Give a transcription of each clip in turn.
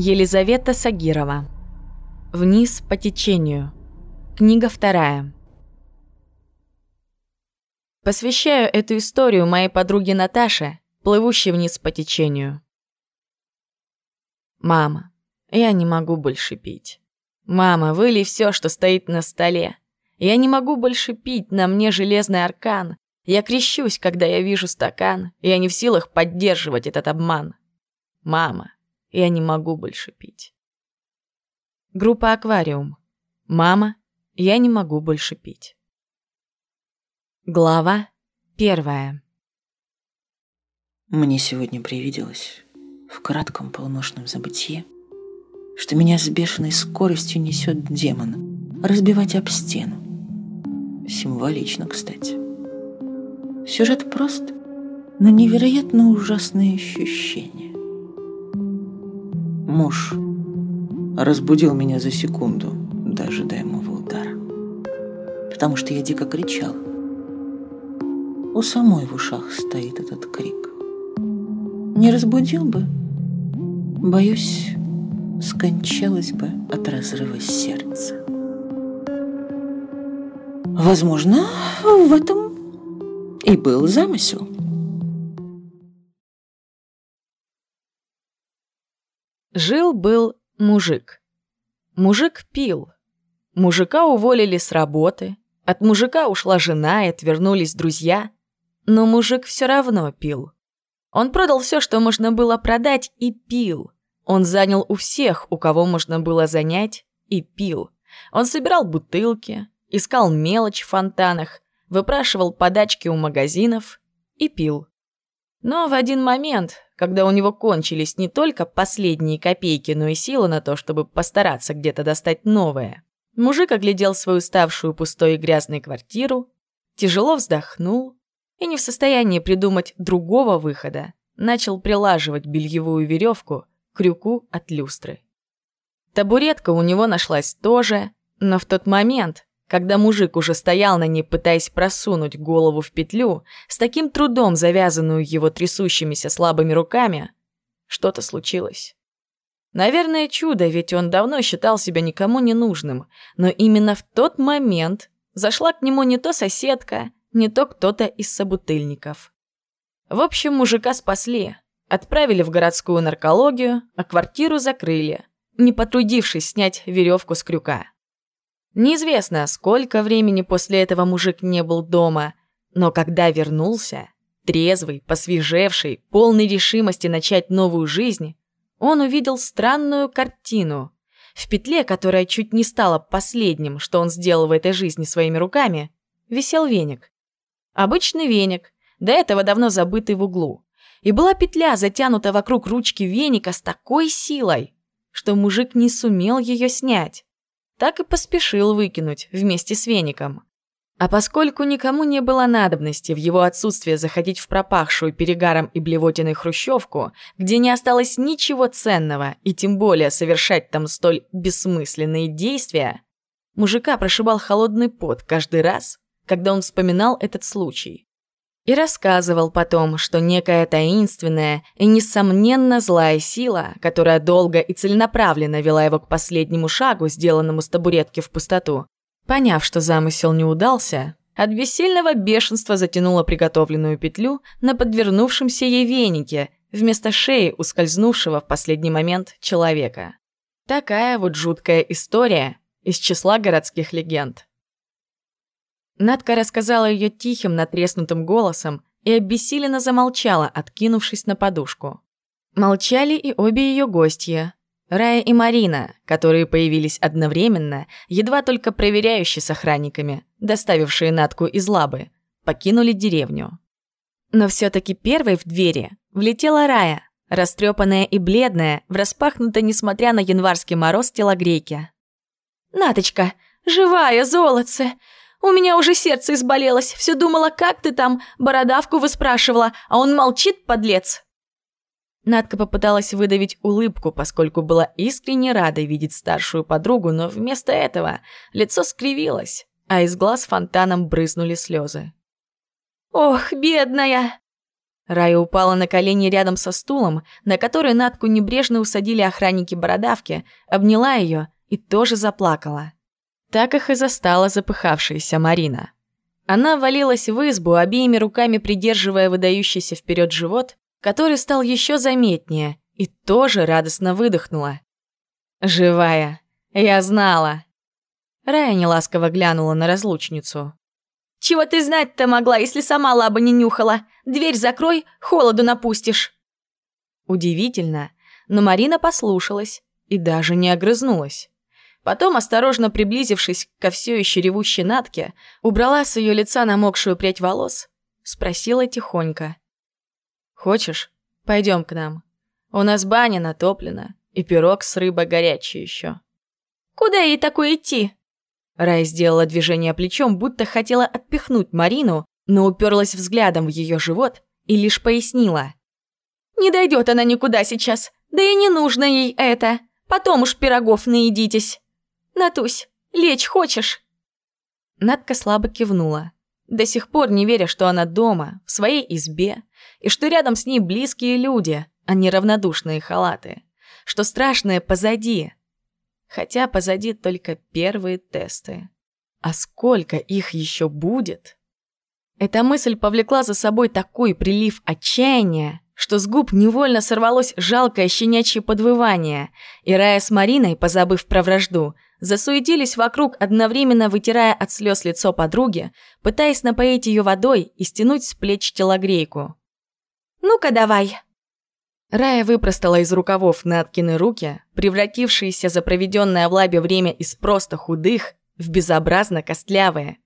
Елизавета Сагирова. Вниз по течению. Книга вторая. Посвящаю эту историю моей подруге Наташе, плывущей вниз по течению. Мама, я не могу больше пить. Мама, вылей все, что стоит на столе. Я не могу больше пить, на мне железный аркан. Я крещусь, когда я вижу стакан. Я не в силах поддерживать этот обман. Мама, я не могу больше пить. Группа «Аквариум». Мама, я не могу больше пить. Глава первая. Мне сегодня привиделось, в кратком полуношном забытье, что меня с бешеной скоростью несет демон, разбивать об стену. Символично, кстати. Сюжет прост, но невероятно ужасные ощущения. Муж разбудил меня за секунду до ожидаемого удара, потому что я дико кричал. У самой в ушах стоит этот крик. Не разбудил бы, боюсь, скончалась бы от разрыва сердца. Возможно, в этом и был замысел. Жил-был мужик. Мужик пил. Мужика уволили с работы. От мужика ушла жена и отвернулись друзья. Но мужик все равно пил. Он продал все, что можно было продать, и пил. Он занял у всех, у кого можно было занять, и пил. Он собирал бутылки, искал мелочь в фонтанах, выпрашивал подачки у магазинов и пил. Но в один момент, когда у него кончились не только последние копейки, но и силы на то, чтобы постараться где-то достать новое, мужик оглядел свою ставшую пустой и грязной квартиру, тяжело вздохнул и не в состоянии придумать другого выхода, начал прилаживать бельевую веревку к крюку от люстры. Табуретка у него нашлась тоже, но в тот момент, когда мужик уже стоял на ней, пытаясь просунуть голову в петлю, с таким трудом завязанную его трясущимися слабыми руками, что-то случилось. Наверное, чудо, ведь он давно считал себя никому не нужным, но именно в тот момент зашла к нему не то соседка, не то кто-то из собутыльников. В общем, мужика спасли, отправили в городскую наркологию, а квартиру закрыли, не потрудившись снять веревку с крюка. Неизвестно, сколько времени после этого мужик не был дома, но когда вернулся, трезвый, посвежевший, полный решимости начать новую жизнь, он увидел странную картину. В петле, которая чуть не стала последним, что он сделал в этой жизни своими руками, висел веник. Обычный веник, до этого давно забытый в углу. И была петля, затянута вокруг ручки веника с такой силой, что мужик не сумел ее снять так и поспешил выкинуть вместе с веником. А поскольку никому не было надобности в его отсутствие заходить в пропахшую перегаром и блевотиной хрущевку, где не осталось ничего ценного и тем более совершать там столь бессмысленные действия, мужика прошибал холодный пот каждый раз, когда он вспоминал этот случай. И рассказывал потом, что некая таинственная и, несомненно, злая сила, которая долго и целенаправленно вела его к последнему шагу, сделанному с табуретки в пустоту, поняв, что замысел не удался, от бессильного бешенства затянула приготовленную петлю на подвернувшемся ей венике вместо шеи ускользнувшего в последний момент человека. Такая вот жуткая история из числа городских легенд. Надка рассказала ее тихим, натреснутым голосом и обессиленно замолчала, откинувшись на подушку. Молчали и обе ее гостья. Рая и Марина, которые появились одновременно, едва только проверяющие с охранниками, доставившие Натку из лабы, покинули деревню. Но все-таки первой в двери влетела Рая, растрепанная и бледная, в распахнутой, несмотря на январский мороз, телогрейке. «Наточка, живая, золотце! У меня уже сердце изболелось. Все думала, как ты там, бородавку выспрашивала, а он молчит, подлец. Надка попыталась выдавить улыбку, поскольку была искренне рада видеть старшую подругу, но вместо этого лицо скривилось, а из глаз фонтаном брызнули слезы. «Ох, бедная!» Рая упала на колени рядом со стулом, на который Натку небрежно усадили охранники бородавки, обняла ее и тоже заплакала. Так их и застала запыхавшаяся Марина. Она валилась в избу, обеими руками придерживая выдающийся вперед живот, который стал еще заметнее, и тоже радостно выдохнула. «Живая! Я знала!» Рая неласково глянула на разлучницу. «Чего ты знать-то могла, если сама лаба не нюхала? Дверь закрой, холоду напустишь!» Удивительно, но Марина послушалась и даже не огрызнулась. Потом, осторожно приблизившись ко все еще ревущей Натке, убрала с ее лица намокшую прядь волос, спросила тихонько. «Хочешь, пойдем к нам? У нас баня натоплена, и пирог с рыбой горячий еще». «Куда ей такое идти?» Рай сделала движение плечом, будто хотела отпихнуть Марину, но уперлась взглядом в ее живот и лишь пояснила. «Не дойдет она никуда сейчас, да и не нужно ей это. Потом уж пирогов наедитесь. Натусь, лечь хочешь?» Надка слабо кивнула, до сих пор не веря, что она дома, в своей избе, и что рядом с ней близкие люди, а не равнодушные халаты, что страшное позади, Хотя позади только первые тесты. А сколько их еще будет? Эта мысль повлекла за собой такой прилив отчаяния, что с губ невольно сорвалось жалкое щенячье подвывание, и Рая с Мариной, позабыв про вражду, засуетились вокруг, одновременно вытирая от слез лицо подруги, пытаясь напоить ее водой и стянуть с плеч телогрейку. «Ну-ка давай!» Рая выпростала из рукавов Наткины руки, превратившиеся за проведенное в лабе время из просто худых в безобразно костлявые.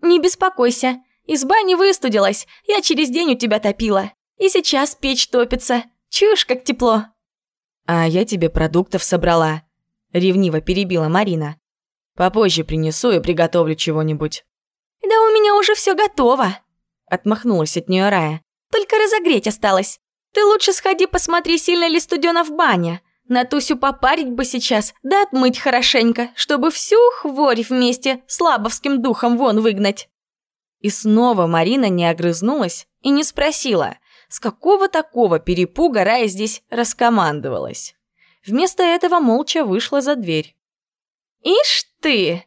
«Не беспокойся, изба не выстудилась, я через день у тебя топила. И сейчас печь топится, чуешь, как тепло». «А я тебе продуктов собрала», — ревниво перебила Марина. «Попозже принесу и приготовлю чего-нибудь». «Да у меня уже все готово», — отмахнулась от нее Рая. «Только разогреть осталось. Ты лучше сходи посмотри, сильно ли студено в бане. На Тусю попарить бы сейчас, да отмыть хорошенько, чтобы всю хворь вместе с лабовским духом вон выгнать». И снова Марина не огрызнулась и не спросила, с какого такого перепуга Рая здесь раскомандовалась. Вместо этого молча вышла за дверь. «Ишь ты!»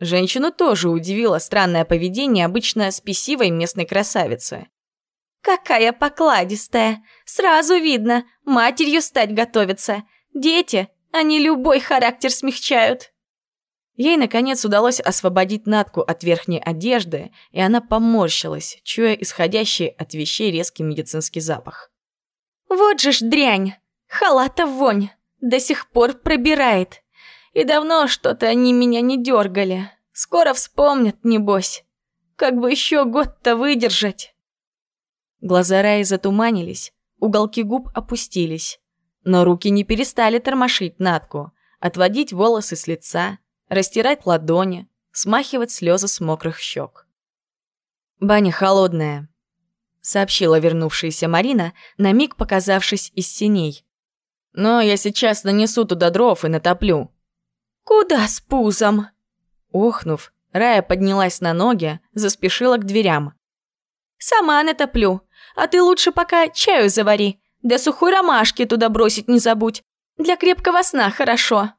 Женщину тоже удивило странное поведение обычно спесивой местной красавицы. Какая покладистая. Сразу видно, матерью стать готовится. Дети, они любой характер смягчают. Ей, наконец, удалось освободить Натку от верхней одежды, и она поморщилась, чуя исходящий от вещей резкий медицинский запах. «Вот же ж дрянь! Халата вонь! До сих пор пробирает. И давно что-то они меня не дергали. Скоро вспомнят, небось. Как бы еще год-то выдержать!» Глаза Раи затуманились, уголки губ опустились. Но руки не перестали тормошить Натку, отводить волосы с лица, растирать ладони, смахивать слезы с мокрых щек. «Баня холодная», — сообщила вернувшаяся Марина, на миг показавшись из синей. «Но я сейчас нанесу туда дров и натоплю». «Куда с пузом?» Охнув, Рая поднялась на ноги, заспешила к дверям. «Сама натоплю. А ты лучше пока чаю завари, да сухой ромашки туда бросить не забудь. Для крепкого сна хорошо».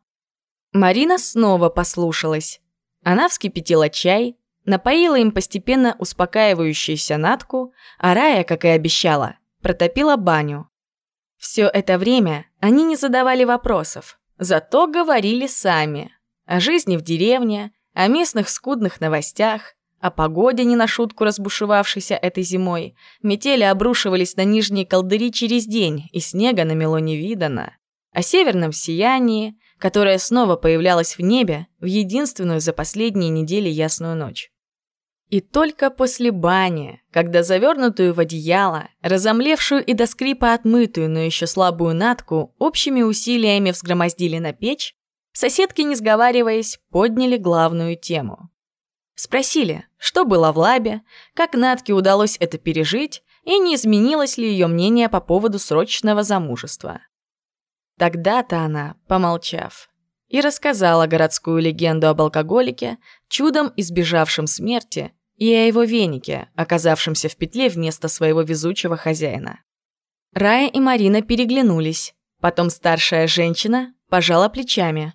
Марина снова послушалась. Она вскипятила чай, напоила им постепенно успокаивающуюся Натку, а Рая, как и обещала, протопила баню. Все это время они не задавали вопросов, зато говорили сами. О жизни в деревне, о местных скудных новостях, о погоде, не на шутку разбушевавшейся этой зимой, метели обрушивались на нижние колдыри через день, и снега намело невиданно. О северном сиянии, которое снова появлялось в небе в единственную за последние недели ясную ночь. И только после бани, когда завернутую в одеяло, разомлевшую и до скрипа отмытую, но еще слабую натку, общими усилиями взгромоздили на печь, соседки, не сговариваясь, подняли главную тему. Спросили, что было в лабе, как Натке удалось это пережить и не изменилось ли ее мнение по поводу срочного замужества. Тогда-то она, помолчав, и рассказала городскую легенду об алкоголике, чудом избежавшем смерти и о его венике, оказавшемся в петле вместо своего везучего хозяина. Рая и Марина переглянулись. Потом старшая женщина пожала плечами.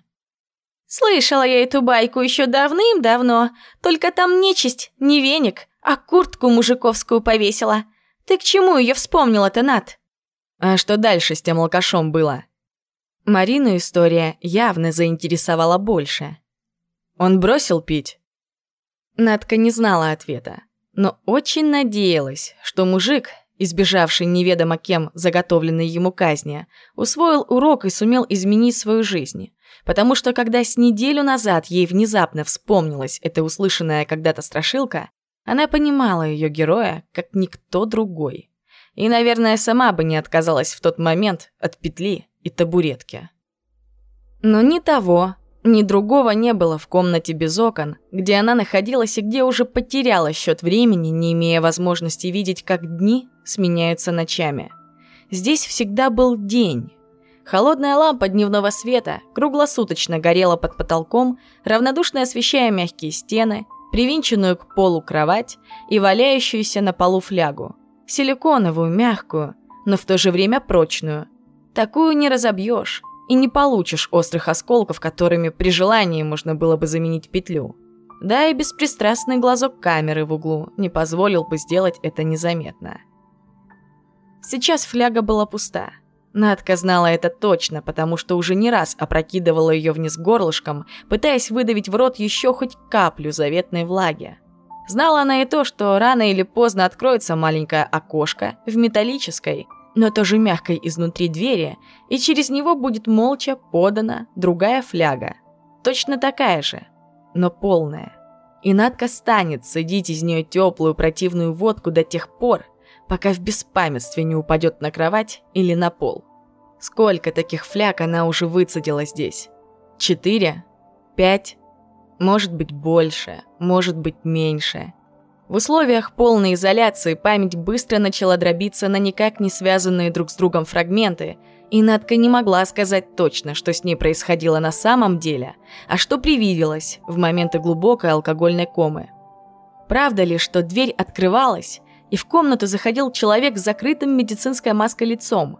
«Слышала я эту байку еще давным-давно, только там нечисть, не веник, а куртку мужиковскую повесила. Ты к чему ее вспомнила-то, Над?» «А что дальше с тем алкашом было?» Марину история явно заинтересовала больше. «Он бросил пить?» Надка не знала ответа, но очень надеялась, что мужик, избежавший неведомо кем заготовленной ему казни, усвоил урок и сумел изменить свою жизнь. Потому что когда с неделю назад ей внезапно вспомнилась эта услышанная когда-то страшилка, она понимала ее героя как никто другой. И, наверное, сама бы не отказалась в тот момент от петли и табуретки. Но ни того, ни другого не было в комнате без окон, где она находилась и где уже потеряла счет времени, не имея возможности видеть, как дни сменяются ночами. Здесь всегда был день. Холодная лампа дневного света круглосуточно горела под потолком, равнодушно освещая мягкие стены, привинченную к полу кровать и валяющуюся на полу флягу. Силиконовую, мягкую, но в то же время прочную. Такую не разобьешь и не получишь острых осколков, которыми при желании можно было бы заменить петлю. Да и беспристрастный глазок камеры в углу не позволил бы сделать это незаметно. Сейчас фляга была пуста. Надка знала это точно, потому что уже не раз опрокидывала ее вниз горлышком, пытаясь выдавить в рот еще хоть каплю заветной влаги. Знала она и то, что рано или поздно откроется маленькое окошко в металлической, но тоже мягкой изнутри двери, и через него будет молча подана другая фляга. Точно такая же, но полная. И Надка станет садить из нее теплую противную водку до тех пор, пока в беспамятстве не упадет на кровать или на пол. Сколько таких фляг она уже выцедила здесь? Четыре? Пять? Может быть больше, может быть меньше. В условиях полной изоляции память быстро начала дробиться на никак не связанные друг с другом фрагменты, и Надка не могла сказать точно, что с ней происходило на самом деле, а что привиделось в моменты глубокой алкогольной комы. Правда ли, что дверь открывалась, и в комнату заходил человек с закрытым медицинской маской лицом?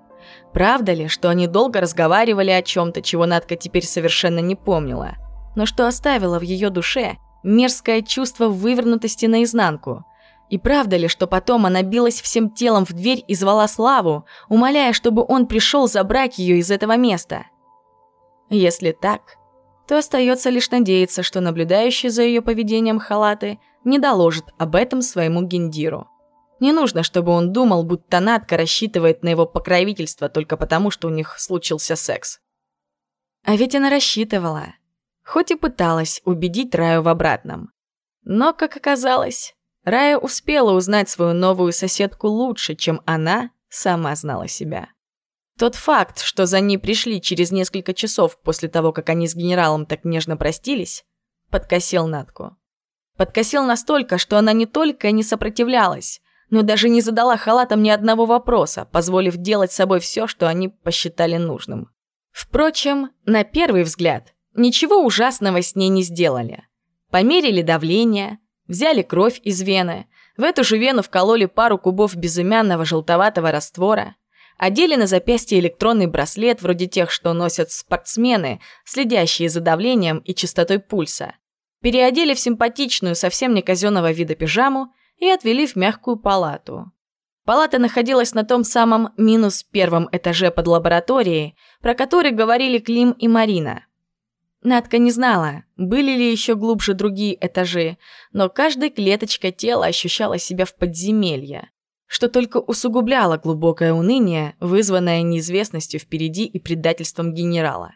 Правда ли, что они долго разговаривали о чем-то, чего Надка теперь совершенно не помнила, но что оставило в ее душе – мерзкое чувство вывернутости наизнанку. И правда ли, что потом она билась всем телом в дверь и звала Славу, умоляя, чтобы он пришел забрать ее из этого места? Если так, то остается лишь надеяться, что наблюдающий за ее поведением халаты не доложит об этом своему гендиру. Не нужно, чтобы он думал, будто Натка рассчитывает на его покровительство только потому, что у них случился секс. А ведь она рассчитывала хоть и пыталась убедить Раю в обратном. Но, как оказалось, Рая успела узнать свою новую соседку лучше, чем она сама знала себя. Тот факт, что за ней пришли через несколько часов после того, как они с генералом так нежно простились, подкосил Натку. Подкосил настолько, что она не только не сопротивлялась, но даже не задала халатам ни одного вопроса, позволив делать с собой все, что они посчитали нужным. Впрочем, на первый взгляд, Ничего ужасного с ней не сделали. Померили давление, взяли кровь из вены, в эту же вену вкололи пару кубов безымянного желтоватого раствора, одели на запястье электронный браслет вроде тех, что носят спортсмены, следящие за давлением и частотой пульса, переодели в симпатичную, совсем не казенного вида пижаму и отвели в мягкую палату. Палата находилась на том самом минус первом этаже под лабораторией, про который говорили Клим и Марина – Надка не знала, были ли еще глубже другие этажи, но каждая клеточка тела ощущала себя в подземелье, что только усугубляло глубокое уныние, вызванное неизвестностью впереди и предательством генерала.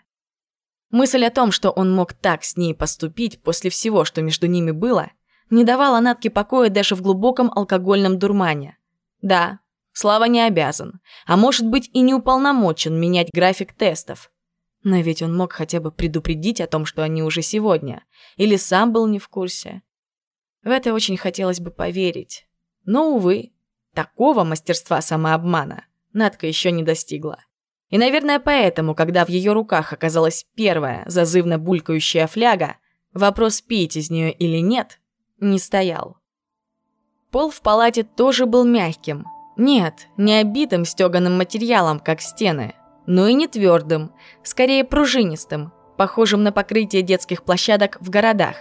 Мысль о том, что он мог так с ней поступить после всего, что между ними было, не давала Натке покоя даже в глубоком алкогольном дурмане. Да, Слава не обязан, а может быть и не уполномочен менять график тестов, но ведь он мог хотя бы предупредить о том, что они уже сегодня. Или сам был не в курсе. В это очень хотелось бы поверить. Но, увы, такого мастерства самообмана Надка еще не достигла. И, наверное, поэтому, когда в ее руках оказалась первая зазывно булькающая фляга, вопрос, пить из нее или нет, не стоял. Пол в палате тоже был мягким. Нет, не обитым стеганым материалом, как стены, но и не твердым, скорее пружинистым, похожим на покрытие детских площадок в городах.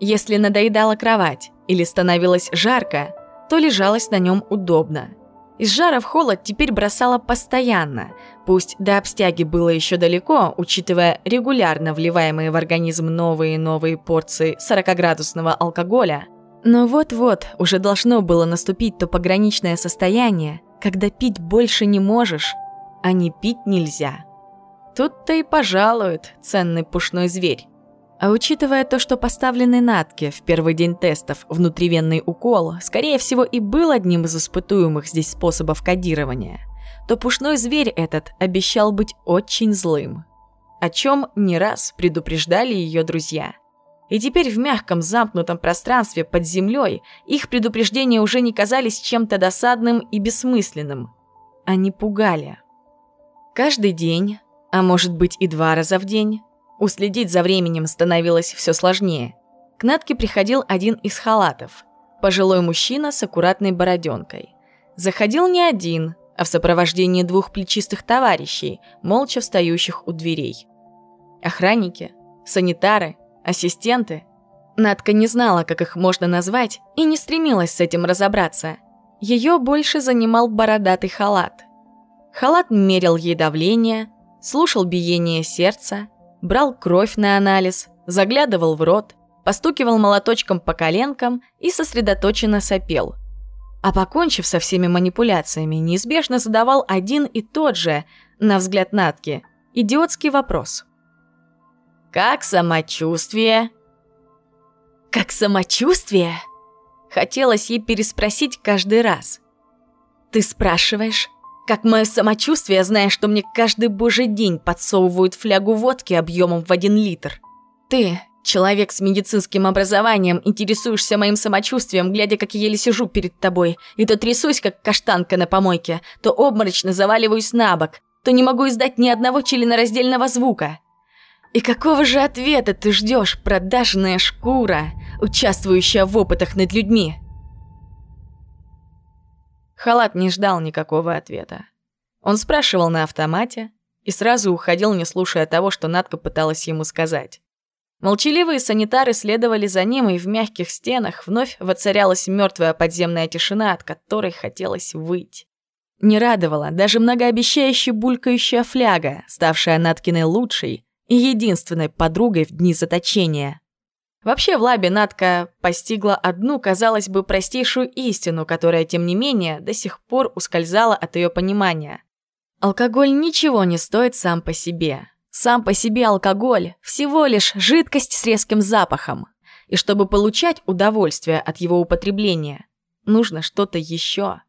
Если надоедала кровать или становилось жарко, то лежалось на нем удобно. Из жара в холод теперь бросала постоянно, пусть до обстяги было еще далеко, учитывая регулярно вливаемые в организм новые и новые порции 40-градусного алкоголя. Но вот-вот уже должно было наступить то пограничное состояние, когда пить больше не можешь, а не пить нельзя. Тут-то и пожалует ценный пушной зверь. А учитывая то, что поставленный Натке в первый день тестов внутривенный укол, скорее всего, и был одним из испытуемых здесь способов кодирования, то пушной зверь этот обещал быть очень злым. О чем не раз предупреждали ее друзья. И теперь в мягком замкнутом пространстве под землей их предупреждения уже не казались чем-то досадным и бессмысленным. Они пугали. Каждый день, а может быть и два раза в день, Уследить за временем становилось все сложнее. К Натке приходил один из халатов. Пожилой мужчина с аккуратной бороденкой. Заходил не один, а в сопровождении двух плечистых товарищей, молча встающих у дверей. Охранники, санитары, ассистенты. Надка не знала, как их можно назвать, и не стремилась с этим разобраться. Ее больше занимал бородатый халат. Халат мерил ей давление, слушал биение сердца, брал кровь на анализ, заглядывал в рот, постукивал молоточком по коленкам и сосредоточенно сопел. А покончив со всеми манипуляциями, неизбежно задавал один и тот же, на взгляд Натки, идиотский вопрос. «Как самочувствие?» «Как самочувствие?» Хотелось ей переспросить каждый раз. «Ты спрашиваешь?» Как мое самочувствие, зная, что мне каждый божий день подсовывают флягу водки объемом в один литр. Ты, человек с медицинским образованием, интересуешься моим самочувствием, глядя, как я еле сижу перед тобой, и то трясусь, как каштанка на помойке, то обморочно заваливаюсь на бок, то не могу издать ни одного членораздельного звука. И какого же ответа ты ждешь, продажная шкура, участвующая в опытах над людьми? Халат не ждал никакого ответа. Он спрашивал на автомате и сразу уходил, не слушая того, что Надка пыталась ему сказать. Молчаливые санитары следовали за ним, и в мягких стенах вновь воцарялась мертвая подземная тишина, от которой хотелось выть. Не радовала даже многообещающая булькающая фляга, ставшая Наткиной лучшей и единственной подругой в дни заточения. Вообще в лабе Натка постигла одну, казалось бы, простейшую истину, которая, тем не менее, до сих пор ускользала от ее понимания. Алкоголь ничего не стоит сам по себе. Сам по себе алкоголь – всего лишь жидкость с резким запахом. И чтобы получать удовольствие от его употребления, нужно что-то еще.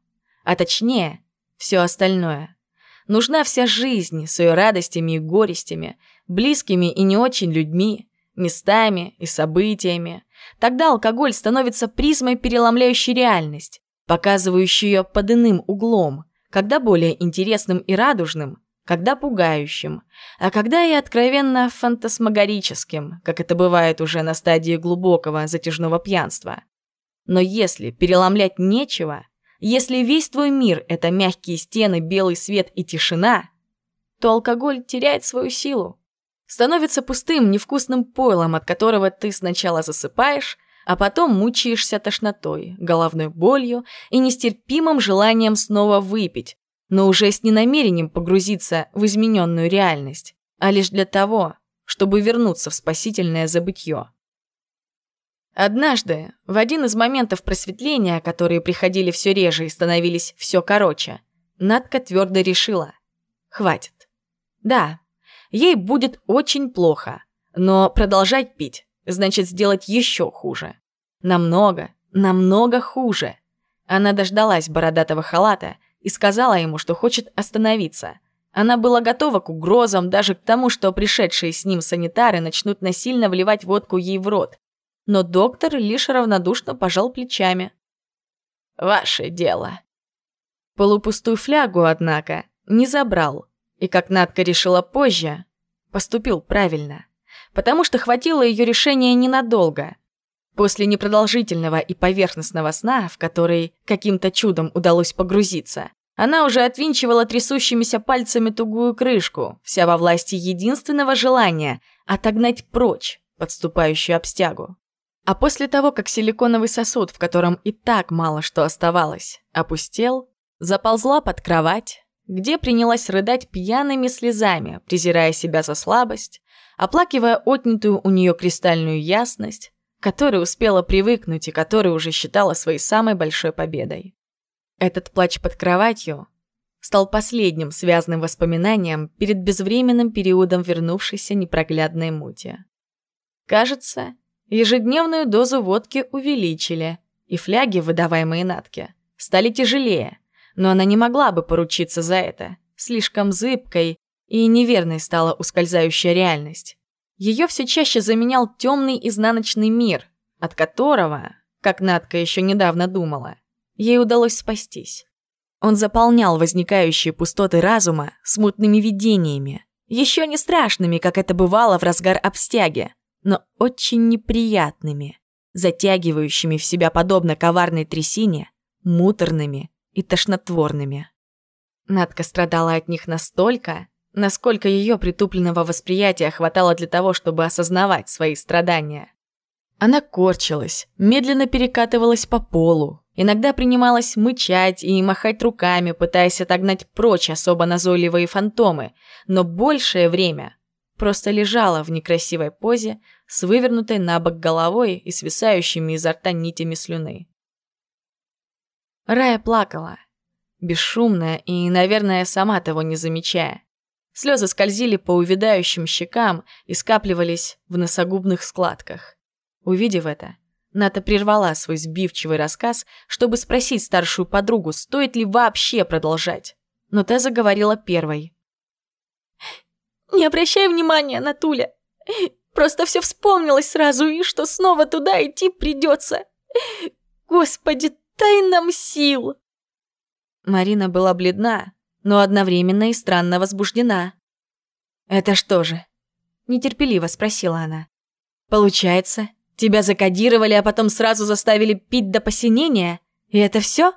А точнее, все остальное. Нужна вся жизнь с ее радостями и горестями, близкими и не очень людьми – местами и событиями. Тогда алкоголь становится призмой, переломляющей реальность, показывающей ее под иным углом, когда более интересным и радужным, когда пугающим, а когда и откровенно фантасмагорическим, как это бывает уже на стадии глубокого затяжного пьянства. Но если переломлять нечего, если весь твой мир – это мягкие стены, белый свет и тишина, то алкоголь теряет свою силу становится пустым, невкусным пойлом, от которого ты сначала засыпаешь, а потом мучаешься тошнотой, головной болью и нестерпимым желанием снова выпить, но уже с ненамерением погрузиться в измененную реальность, а лишь для того, чтобы вернуться в спасительное забытье. Однажды, в один из моментов просветления, которые приходили все реже и становились все короче, Надка твердо решила – хватит. Да, ей будет очень плохо. Но продолжать пить значит сделать еще хуже. Намного, намного хуже. Она дождалась бородатого халата и сказала ему, что хочет остановиться. Она была готова к угрозам, даже к тому, что пришедшие с ним санитары начнут насильно вливать водку ей в рот. Но доктор лишь равнодушно пожал плечами. «Ваше дело». Полупустую флягу, однако, не забрал, и, как Надка решила позже, поступил правильно. Потому что хватило ее решения ненадолго. После непродолжительного и поверхностного сна, в который каким-то чудом удалось погрузиться, она уже отвинчивала трясущимися пальцами тугую крышку, вся во власти единственного желания — отогнать прочь подступающую обстягу. А после того, как силиконовый сосуд, в котором и так мало что оставалось, опустел, заползла под кровать, где принялась рыдать пьяными слезами, презирая себя за слабость, оплакивая отнятую у нее кристальную ясность, которой успела привыкнуть и которую уже считала своей самой большой победой. Этот плач под кроватью стал последним связанным воспоминанием перед безвременным периодом вернувшейся непроглядной мути. Кажется, ежедневную дозу водки увеличили, и фляги, выдаваемые Натке, стали тяжелее, но она не могла бы поручиться за это. Слишком зыбкой и неверной стала ускользающая реальность. Ее все чаще заменял темный изнаночный мир, от которого, как Натка еще недавно думала, ей удалось спастись. Он заполнял возникающие пустоты разума смутными видениями, еще не страшными, как это бывало в разгар обстяги, но очень неприятными, затягивающими в себя подобно коварной трясине, муторными и тошнотворными. Надка страдала от них настолько, насколько ее притупленного восприятия хватало для того, чтобы осознавать свои страдания. Она корчилась, медленно перекатывалась по полу, иногда принималась мычать и махать руками, пытаясь отогнать прочь особо назойливые фантомы, но большее время просто лежала в некрасивой позе с вывернутой на бок головой и свисающими изо рта нитями слюны. Рая плакала, бесшумная и, наверное, сама того не замечая. Слезы скользили по увядающим щекам и скапливались в носогубных складках. Увидев это, Ната прервала свой сбивчивый рассказ, чтобы спросить старшую подругу, стоит ли вообще продолжать. Но та заговорила первой. «Не обращай внимания, Натуля. Просто все вспомнилось сразу, и что снова туда идти придется. Господи, дай нам сил!» Марина была бледна, но одновременно и странно возбуждена. «Это что же?» – нетерпеливо спросила она. «Получается, тебя закодировали, а потом сразу заставили пить до посинения? И это все?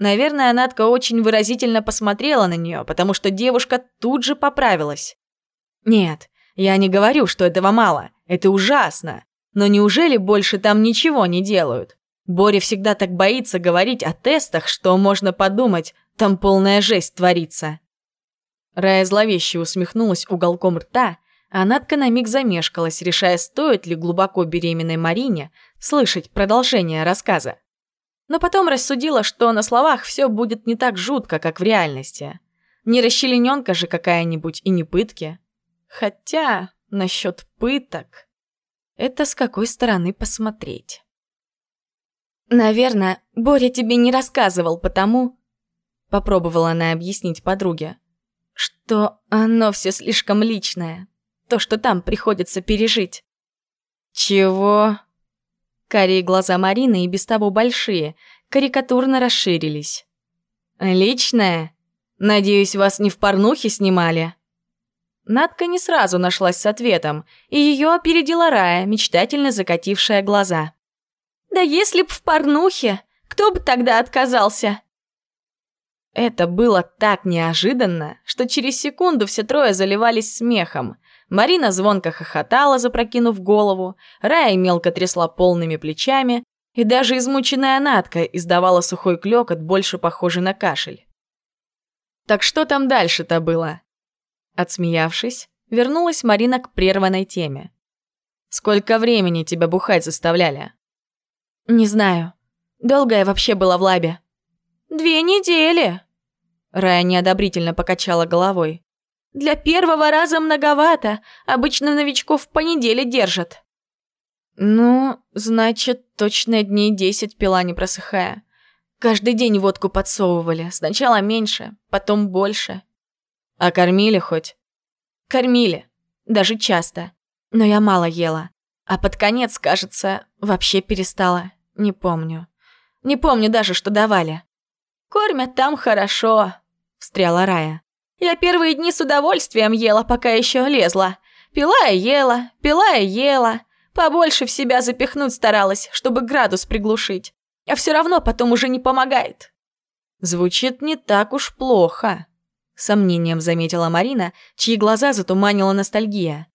Наверное, Натка очень выразительно посмотрела на нее, потому что девушка тут же поправилась. «Нет, я не говорю, что этого мало. Это ужасно. Но неужели больше там ничего не делают? Боря всегда так боится говорить о тестах, что можно подумать, там полная жесть творится. Рая зловеще усмехнулась уголком рта, а Надка на миг замешкалась, решая, стоит ли глубоко беременной Марине слышать продолжение рассказа. Но потом рассудила, что на словах все будет не так жутко, как в реальности. Не расчлененка же какая-нибудь и не пытки. Хотя насчет пыток... Это с какой стороны посмотреть. «Наверное, Боря тебе не рассказывал, потому...» Попробовала она объяснить подруге. «Что оно все слишком личное. То, что там приходится пережить». «Чего?» Карие глаза Марины и без того большие, карикатурно расширились. «Личное? Надеюсь, вас не в порнухе снимали?» Надка не сразу нашлась с ответом, и ее опередила Рая, мечтательно закатившая глаза. Да если б в порнухе, кто бы тогда отказался? Это было так неожиданно, что через секунду все трое заливались смехом. Марина звонко хохотала, запрокинув голову, Рая мелко трясла полными плечами, и даже измученная Натка издавала сухой клёкот, больше похожий на кашель. «Так что там дальше-то было?» Отсмеявшись, вернулась Марина к прерванной теме. «Сколько времени тебя бухать заставляли?» «Не знаю. Долго я вообще была в лабе?» «Две недели!» Рая неодобрительно покачала головой. «Для первого раза многовато. Обычно новичков по неделе держат». «Ну, значит, точно дней десять пила не просыхая. Каждый день водку подсовывали. Сначала меньше, потом больше. А кормили хоть?» «Кормили. Даже часто. Но я мало ела. А под конец, кажется, вообще перестала. Не помню. Не помню даже, что давали. «Кормят там хорошо», — встряла Рая. «Я первые дни с удовольствием ела, пока еще лезла. Пила и ела, пила и ела. Побольше в себя запихнуть старалась, чтобы градус приглушить. А все равно потом уже не помогает. Звучит не так уж плохо, сомнением заметила Марина, чьи глаза затуманила ностальгия.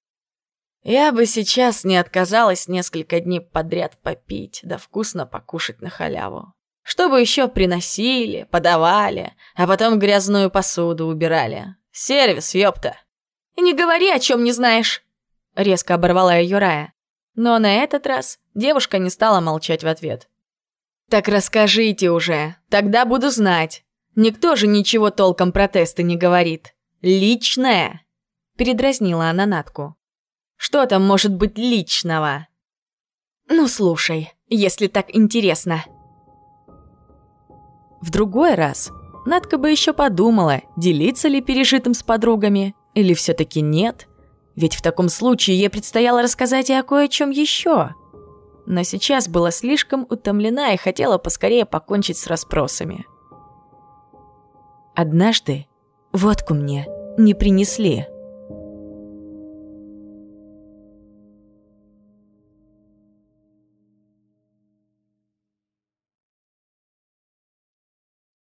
Я бы сейчас не отказалась несколько дней подряд попить, да вкусно покушать на халяву. Чтобы еще приносили, подавали, а потом грязную посуду убирали. Сервис, ёпта. И не говори, о чем не знаешь. Резко оборвала ее Рая. Но на этот раз девушка не стала молчать в ответ. «Так расскажите уже, тогда буду знать. Никто же ничего толком про тесты не говорит. Личное!» Передразнила она Натку. «Что там может быть личного?» «Ну слушай, если так интересно». В другой раз Надка бы еще подумала, делиться ли пережитым с подругами, или все-таки нет. Ведь в таком случае ей предстояло рассказать и о кое-чем еще. Но сейчас была слишком утомлена и хотела поскорее покончить с расспросами. Однажды водку мне не принесли.